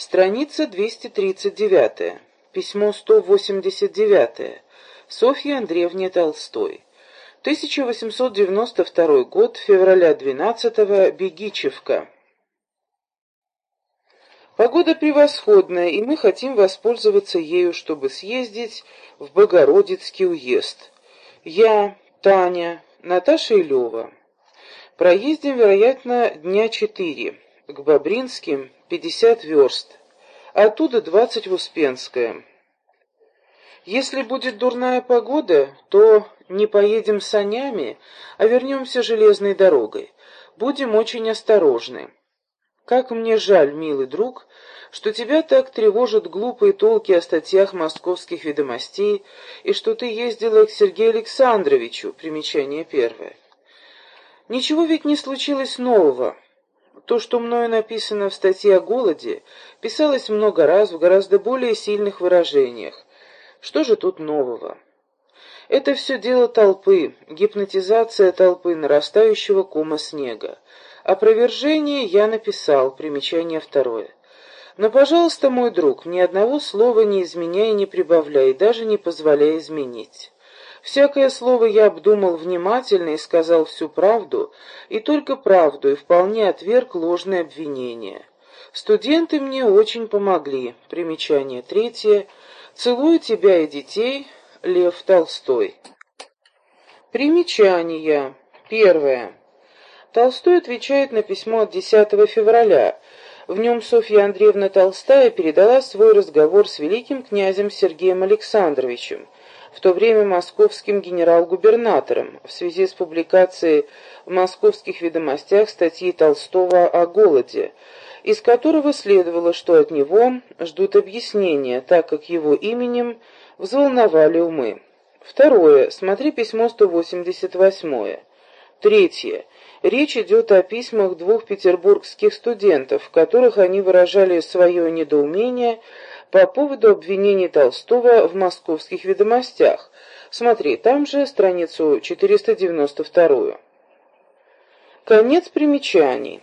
Страница 239. Письмо 189. Софья Андреевне Толстой. 1892 год, февраля 12 Бегичевка. Погода превосходная, и мы хотим воспользоваться ею, чтобы съездить в Богородицкий уезд. Я, Таня, Наташа и Лева. Проездим, вероятно, дня четыре. К Бобринским пятьдесят верст. Оттуда двадцать в Успенское. Если будет дурная погода, то не поедем санями, а вернемся железной дорогой. Будем очень осторожны. Как мне жаль, милый друг, что тебя так тревожат глупые толки о статьях московских ведомостей и что ты ездила к Сергею Александровичу, примечание первое. Ничего ведь не случилось нового. То, что мною написано в статье о голоде, писалось много раз в гораздо более сильных выражениях. Что же тут нового? Это все дело толпы, гипнотизация толпы нарастающего кома снега. Опровержение я написал, примечание второе. Но, пожалуйста, мой друг, ни одного слова не изменяй и не прибавляй, даже не позволяй изменить. Всякое слово я обдумал внимательно и сказал всю правду, и только правду, и вполне отверг ложные обвинения. Студенты мне очень помогли. Примечание третье. Целую тебя и детей. Лев Толстой. Примечания. Первое. Толстой отвечает на письмо от 10 февраля. В нем Софья Андреевна Толстая передала свой разговор с великим князем Сергеем Александровичем, в то время московским генерал-губернатором, в связи с публикацией в московских ведомостях статьи Толстого о голоде, из которого следовало, что от него ждут объяснения, так как его именем взволновали умы. Второе. Смотри письмо 188. Третье. Речь идет о письмах двух петербургских студентов, в которых они выражали свое недоумение по поводу обвинений Толстого в московских ведомостях. Смотри, там же страницу 492. Конец примечаний.